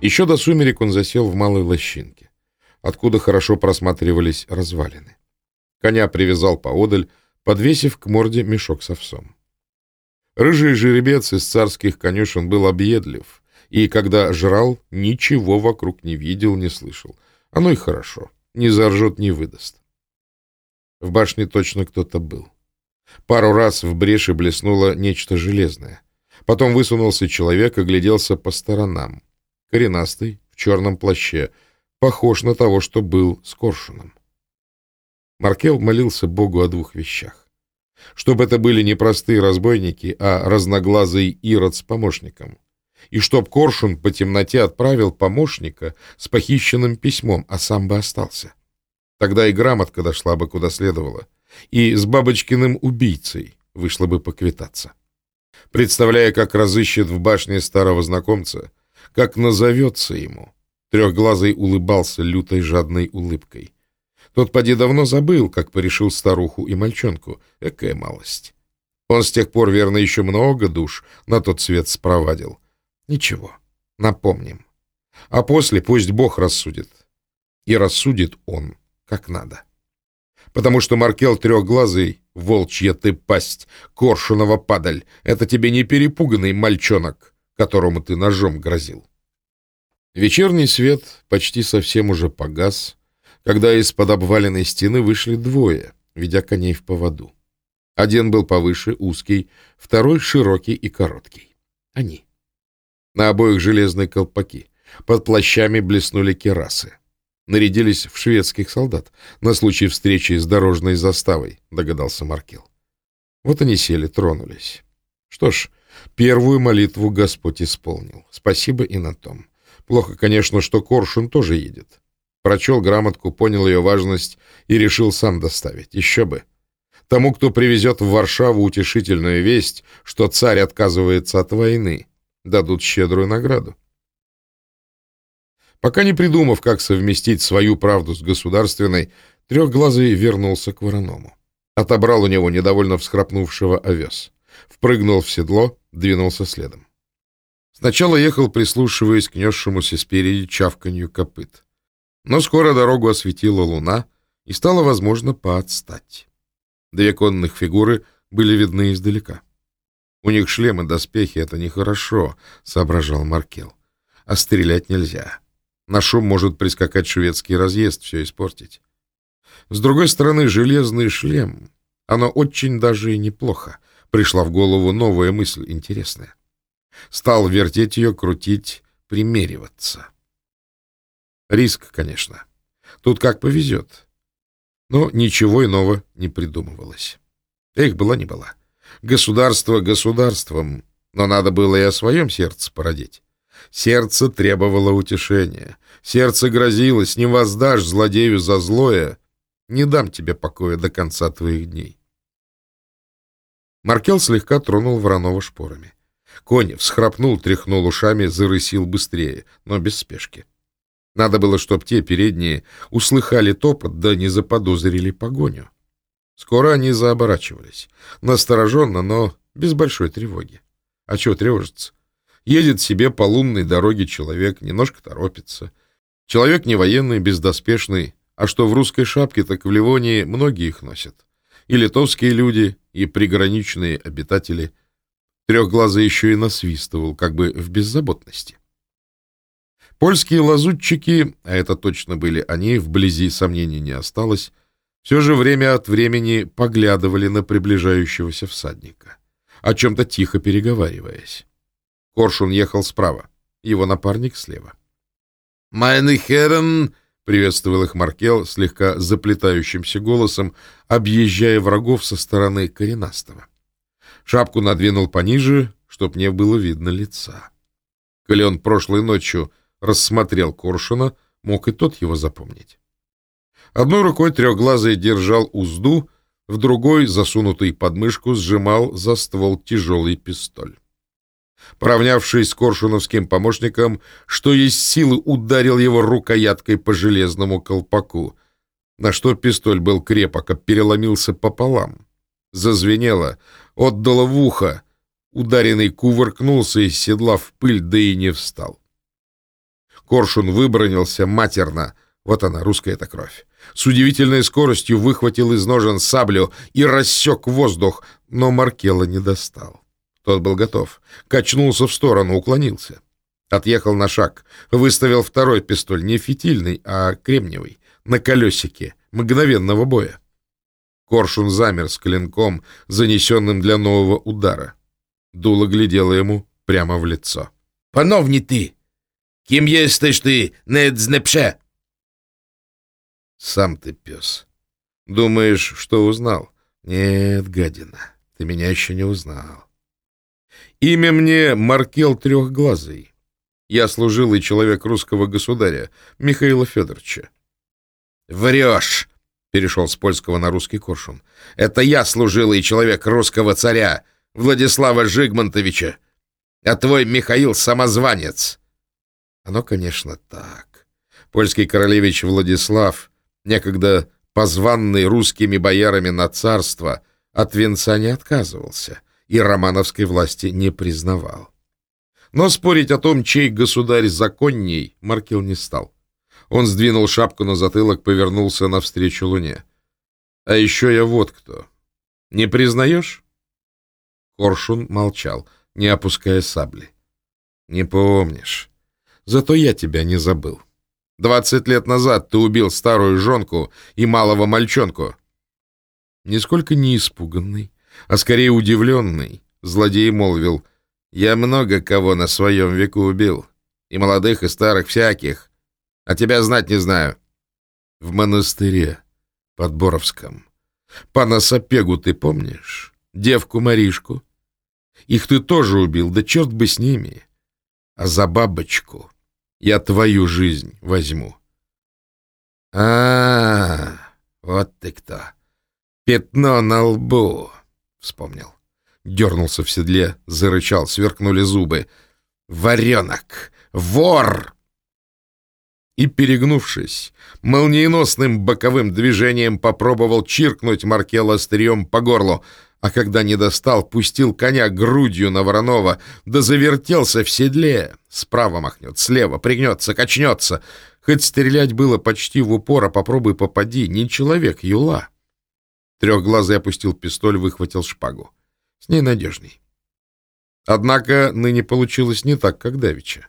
Еще до сумерек он засел в малой лощинке, откуда хорошо просматривались развалины. Коня привязал поодаль, подвесив к морде мешок с овсом. Рыжий жеребец из царских конюшен был объедлив, и когда жрал, ничего вокруг не видел, не слышал. Оно и хорошо, не заржет, не выдаст. В башне точно кто-то был. Пару раз в бреше блеснуло нечто железное. Потом высунулся человек и гляделся по сторонам. Коренастый, в черном плаще, похож на того, что был с коршуном. Маркел молился Богу о двух вещах. Чтобы это были не простые разбойники, а разноглазый Ирод с помощником. И чтоб Коршун по темноте отправил помощника с похищенным письмом, а сам бы остался. Тогда и грамотка дошла бы куда следовало. И с Бабочкиным убийцей вышло бы поквитаться. Представляя, как разыщет в башне старого знакомца, как назовется ему, трехглазый улыбался лютой жадной улыбкой. Тот поди давно забыл, как порешил старуху и мальчонку. Экая малость. Он с тех пор, верно, еще много душ на тот свет спровадил. Ничего, напомним. А после пусть Бог рассудит. И рассудит он как надо. Потому что Маркел трехглазый, волчья ты пасть, коршунова падаль, это тебе не перепуганный мальчонок, которому ты ножом грозил. Вечерний свет почти совсем уже погас, когда из-под обваленной стены вышли двое, ведя коней в поводу. Один был повыше, узкий, второй широкий и короткий. Они. На обоих железные колпаки. Под плащами блеснули керасы нарядились в шведских солдат на случай встречи с дорожной заставой, догадался Маркел. Вот они сели, тронулись. Что ж, первую молитву Господь исполнил. Спасибо и на том. Плохо, конечно, что Коршун тоже едет. Прочел грамотку, понял ее важность и решил сам доставить. Еще бы. Тому, кто привезет в Варшаву утешительную весть, что царь отказывается от войны, дадут щедрую награду. Пока не придумав, как совместить свою правду с государственной, трехглазый вернулся к вороному. Отобрал у него недовольно всхрапнувшего овес. Впрыгнул в седло, двинулся следом. Сначала ехал, прислушиваясь к несшемуся спереди чавканью копыт. Но скоро дорогу осветила луна, и стало возможно поотстать. Две конных фигуры были видны издалека. «У них шлемы, доспехи — это нехорошо», — соображал Маркел. «А стрелять нельзя. На шум может прискакать шведский разъезд, все испортить. С другой стороны, железный шлем. Оно очень даже и неплохо. Пришла в голову новая мысль, интересная. Стал вертеть ее, крутить, примериваться. Риск, конечно. Тут как повезет. Но ничего иного не придумывалось. Эх, была не была. Государство государством, но надо было и о своем сердце породить. Сердце требовало утешения. Сердце грозилось, не воздашь злодею за злое, не дам тебе покоя до конца твоих дней. Маркел слегка тронул Воронова шпорами. Конь всхрапнул, тряхнул ушами, зарысил быстрее, но без спешки. Надо было, чтоб те передние услыхали топот, да не заподозрили погоню. Скоро они заоборачивались. Настороженно, но без большой тревоги. А чего тревожиться? Едет себе по лунной дороге человек, немножко торопится. Человек не военный, бездоспешный, а что в русской шапке, так в Ливонии многие их носят. И литовские люди, и приграничные обитатели. Трехглазый еще и насвистывал, как бы в беззаботности. Польские лазутчики, а это точно были они, вблизи сомнений не осталось, все же время от времени поглядывали на приближающегося всадника, о чем-то тихо переговариваясь. Коршун ехал справа, его напарник слева. «Майны Херен!» — приветствовал их Маркел слегка заплетающимся голосом, объезжая врагов со стороны коренастого. Шапку надвинул пониже, чтоб не было видно лица. Коли он прошлой ночью рассмотрел Коршуна, мог и тот его запомнить. Одной рукой трехглазый держал узду, в другой, засунутый под мышку, сжимал за ствол тяжелый пистоль. Поравнявшись с коршуновским помощником, что есть силы, ударил его рукояткой по железному колпаку, на что пистоль был крепок, а переломился пополам. Зазвенело, отдало в ухо. Ударенный кувыркнулся из седла в пыль, да и не встал. Коршун выбронился матерно. Вот она, русская эта кровь. С удивительной скоростью выхватил из ножен саблю и рассек воздух, но Маркела не достал. Тот был готов. Качнулся в сторону, уклонился. Отъехал на шаг. Выставил второй пистоль, не фитильный, а кремниевый, на колесике, мгновенного боя. Коршун замер с клинком, занесенным для нового удара. Дуло глядело ему прямо в лицо. «Пановни ты! Ким естиш ты, не дзнепше?» «Сам ты пес. Думаешь, что узнал? Нет, гадина, ты меня еще не узнал. Имя мне Маркел Трехглазый. Я служилый человек русского государя, Михаила Федоровича. «Врешь!» — перешел с польского на русский коршун. «Это я служилый человек русского царя, Владислава Жигмонтовича, а твой Михаил — самозванец». Оно, конечно, так. Польский королевич Владислав, некогда позванный русскими боярами на царство, от венца не отказывался и романовской власти не признавал. Но спорить о том, чей государь законней, Маркел не стал. Он сдвинул шапку на затылок, повернулся навстречу луне. «А еще я вот кто. Не признаешь?» Коршун молчал, не опуская сабли. «Не помнишь. Зато я тебя не забыл. Двадцать лет назад ты убил старую жонку и малого мальчонку». Нисколько не испуганный, а скорее удивленный, злодей молвил, «Я много кого на своем веку убил, и молодых, и старых, всяких. А тебя знать не знаю. В монастыре под Боровском. Пана Сапегу ты помнишь? Девку Маришку? Их ты тоже убил, да черт бы с ними. А за бабочку я твою жизнь возьму. а, -а, -а вот ты кто. Пятно на лбу, вспомнил. Дернулся в седле, зарычал, сверкнули зубы. «Варенок! Вор!» и, перегнувшись, молниеносным боковым движением попробовал чиркнуть Маркела острием по горлу, а когда не достал, пустил коня грудью на Воронова, да завертелся в седле. Справа махнет, слева, пригнется, качнется. Хоть стрелять было почти в упор, а попробуй попади, не человек, юла. Трехглазый опустил пистоль, выхватил шпагу. С ней надежней. Однако ныне получилось не так, как давеча.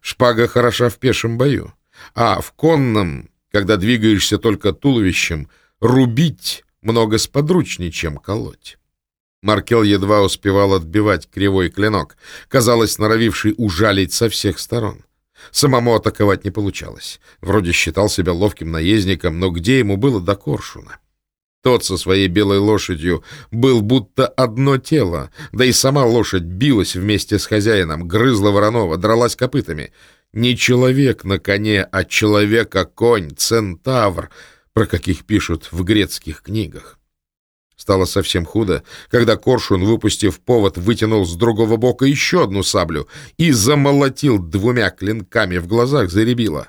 Шпага хороша в пешем бою. А в конном, когда двигаешься только туловищем, рубить много сподручнее, чем колоть. Маркел едва успевал отбивать кривой клинок, казалось, норовивший ужалить со всех сторон. Самому атаковать не получалось. Вроде считал себя ловким наездником, но где ему было до коршуна? Тот со своей белой лошадью был будто одно тело, да и сама лошадь билась вместе с хозяином, грызла Воронова, дралась копытами — не человек на коне, а человека-конь, центавр, про каких пишут в грецких книгах. Стало совсем худо, когда Коршун, выпустив повод, вытянул с другого бока еще одну саблю и замолотил двумя клинками в глазах заребило.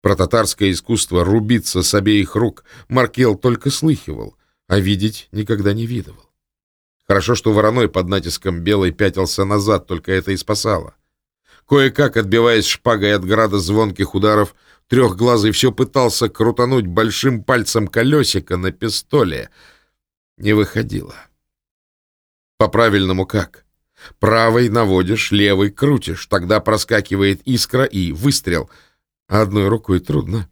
Про татарское искусство рубиться с обеих рук Маркел только слыхивал, а видеть никогда не видывал. Хорошо, что вороной под натиском белой пятился назад, только это и спасало. Кое-как, отбиваясь шпагой от града звонких ударов, трехглазый все пытался крутануть большим пальцем колесико на пистоле. Не выходило. По-правильному как? Правой наводишь, левой крутишь, тогда проскакивает искра и выстрел. Одной рукой трудно.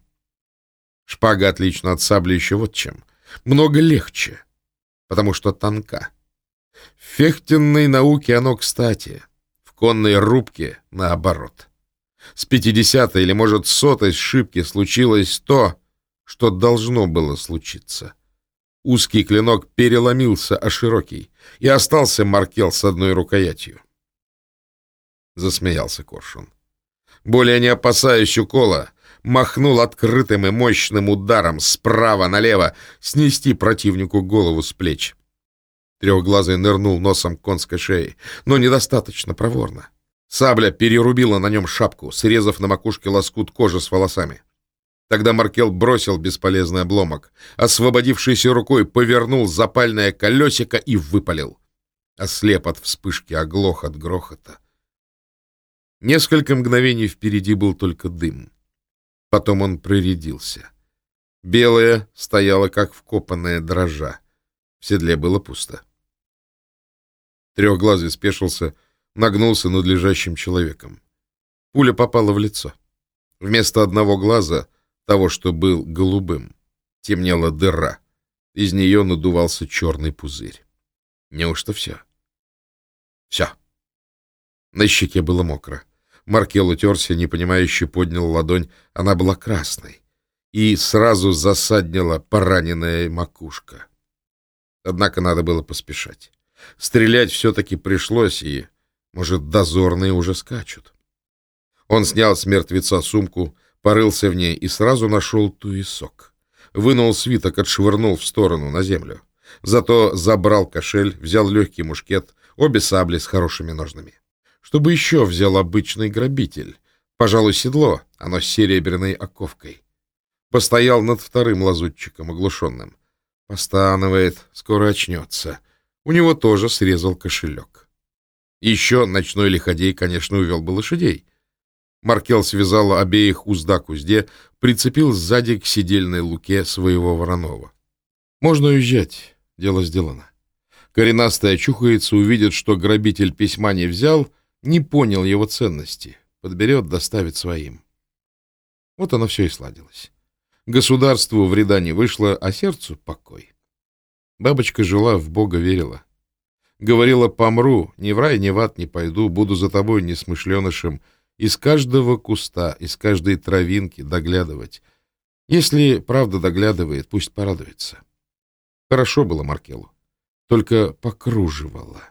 Шпага отлично от сабли еще вот чем. Много легче, потому что тонка. В фехтенной науке оно кстати — конной рубке наоборот. С пятидесятой или, может, сотой сшибки случилось то, что должно было случиться. Узкий клинок переломился, а широкий, и остался Маркел с одной рукоятью. Засмеялся Коршун. Более не опасаясь укола, махнул открытым и мощным ударом справа налево снести противнику голову с плеч. Трехглазый нырнул носом к конской шеи, но недостаточно проворно. Сабля перерубила на нем шапку, срезав на макушке лоскут кожи с волосами. Тогда Маркел бросил бесполезный обломок, освободившейся рукой повернул запальное колесико и выпалил. Ослеп от вспышки, оглох от грохота. Несколько мгновений впереди был только дым. Потом он прорядился. Белая стояла, как вкопанная дрожа. В седле было пусто. Трехглазый спешился, нагнулся над лежащим человеком. Пуля попала в лицо. Вместо одного глаза, того, что был голубым, темнела дыра. Из нее надувался черный пузырь. Неужто все? Все. На щеке было мокро. Маркел утерся, непонимающе поднял ладонь. Она была красной. И сразу засаднила пораненная макушка. Однако надо было поспешать. Стрелять все-таки пришлось, и, может, дозорные уже скачут. Он снял с мертвеца сумку, порылся в ней и сразу нашел туесок. Вынул свиток, отшвырнул в сторону, на землю. Зато забрал кошель, взял легкий мушкет, обе сабли с хорошими ножнами. Чтобы еще взял обычный грабитель. Пожалуй, седло, оно с серебряной оковкой. Постоял над вторым лазутчиком, оглушенным. Постанывает, скоро очнется. У него тоже срезал кошелек. Еще ночной лиходей, конечно, увел бы лошадей. Маркел связал обеих узда к узде, прицепил сзади к сидельной луке своего Воронова. Можно уезжать, дело сделано. Коренастый очухается, увидит, что грабитель письма не взял, не понял его ценности, подберет, доставит своим. Вот оно все и сладилось. Государству вреда не вышло, а сердцу — покой. Бабочка жила, в Бога верила. Говорила, помру, ни в рай, ни в ад не пойду, буду за тобой несмышленышем, из каждого куста, из каждой травинки доглядывать. Если правда доглядывает, пусть порадуется. Хорошо было Маркелу. Только покруживало,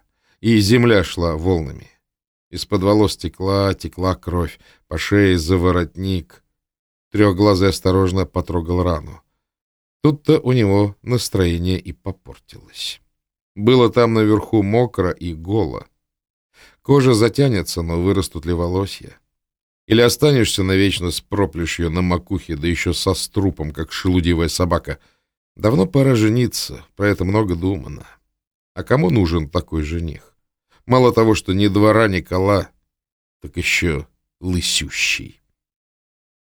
и земля шла волнами. Из-под волос текла, текла кровь, по шее за воротник. Трехглазый осторожно потрогал рану. Тут-то у него настроение и попортилось. Было там наверху мокро и голо. Кожа затянется, но вырастут ли волосья? Или останешься навечно с проплешью на макухе, да еще со струпом, как шелудивая собака? Давно пора жениться, про это много думано. А кому нужен такой жених? Мало того, что ни двора, ни кола, так еще лысющий.